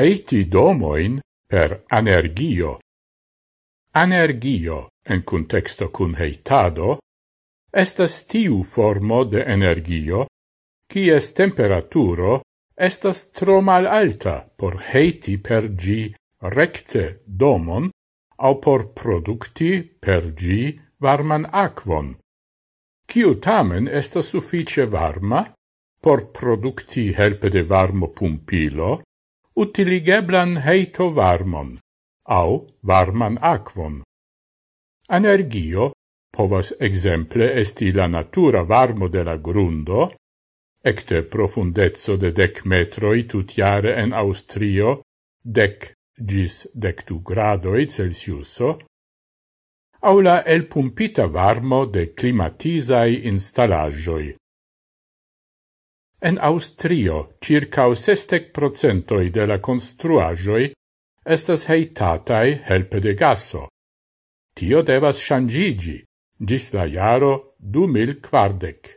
heiti domoin per anergio. Anergio, en contexto cun heitado, estas tiu formo de energio, cies temperaturo estas tro mal alta por heiti per gi recte domon au por producti per gi varman aquon, Ciu tamen estas suffice varma por producti helpe de varmo pumpilo utiligeblan heito varmon au varman aquon. Energio povas exemple esti la natura varmo de la grundo, ecte profundezzo de dec metroi tutiare en Austrio, dec gis dectu gradoi Celsiuso, au la elpumpita varmo de climatizai installagioi, En Austrio, circa 60 procentoi de la construagioi estas heitatai helpe de gaso. Tio devas shangigi, gis la jaro 2040.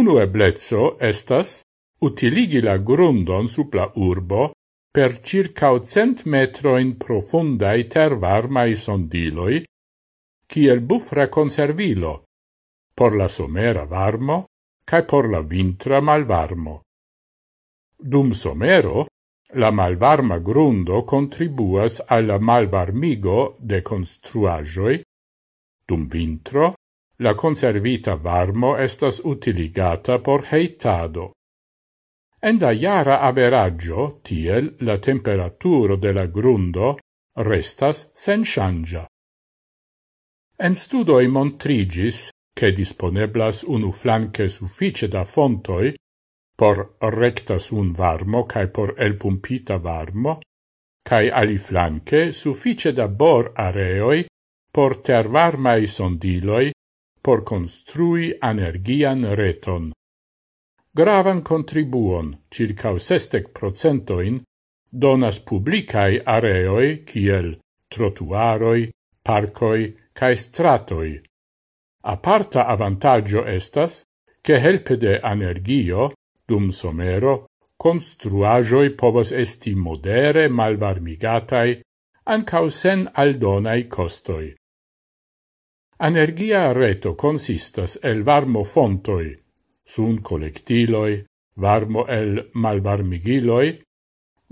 Unu eblezzo estas utiligi la grundon sub la urbo per circa cent metroin profundai tervarmai sondiloi, kiel bufra conservilo, por la somera varmo, cae por la vintra malvarmo. Dum somero, la malvarma grundo contribuas alla malvarmigo de construajoi, dum vintro, la conservita varmo estas utiligata por heitado. En da jara averaggio, tiel la temperaturo de la grundo restas sen changia. En studoi montrigis che disponeblas unu flanque suffice da fontoi por rectas un varmo cae por elpumpita varmo, cae ali flanque suffice da bor areoi por ter tervarmai sondiloi por construi anergian reton. Gravan contribuon, circa sestec procentoin, donas publicae areoi, kiel trotuaroi, parcoi, cae stratoi, Aparta avantaggio estas che helpe de energio dum somero construagioi povos esti modere malvarmigatai ancau sen aldonai costoi. Energia reto consistas el varmo fontoi, sun collectiloi, varmo el malvarmigiloi,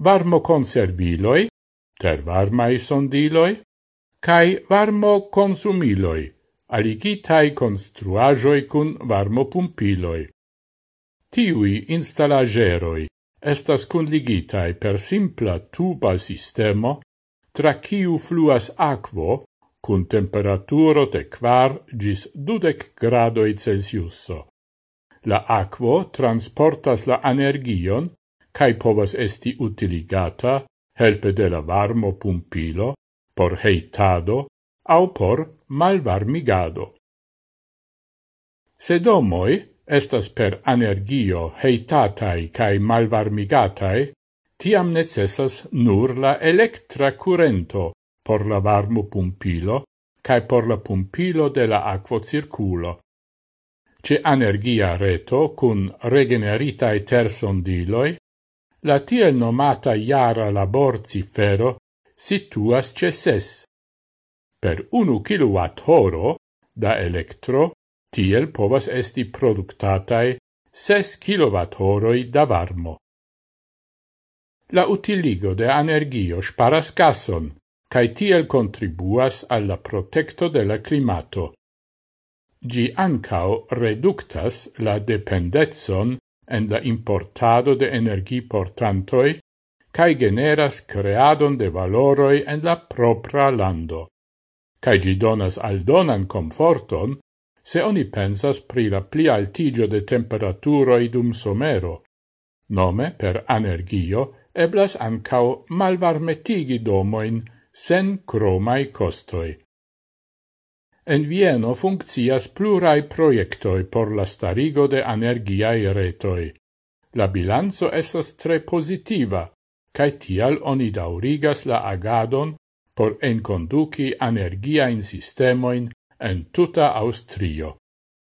varmo conserviloi, ter varmai sondiloi, cae varmo consumiloi, aligitai construajoi cun varmopumpiloi. Tiui instalageroi estas conligitai per simpla tuba sistemo tra ciu fluas aquo cun temperaturo de quar gis dudec gradoi Celsiuso. La aquo transportas la energion cae povas esti utiligata helpe de la varmo pumpilo por heitado au por malvarmigado. Se domoi estas per energio heitatai cae malvarmigatai, tiam necessas nur la electra currento por la varmo pumpilo cae por la pumpilo de la aquocirculo. Ce energia reto cun regeneritae tersondiloi, la tiel nomata iara labor cifero situas ce ses, per unu kilowatt horo da electro tiel povas esti productatai ses kilowatt horoi da varmo. La utiligo de energio sparas gason, cae tiel contribuas alla protecto de la climato. Gi ancao reductas la dependetson en la importado de energi portantoi, cae generas creadon de valoroi en la propra lando cae gi donas aldonan comforton, se oni pensas pri la pli altigio de temperaturoi dum somero. Nome, per anergio, eblas ancao malvarmetigi domoin sen cromai costoi. En Vieno funccias plurai proiectoi por la starigo de energiae retoi. La bilanzo estas tre positiva, cae tial oni daurigas la agadon por enconduci energiain sistemoin en tuta Austrio.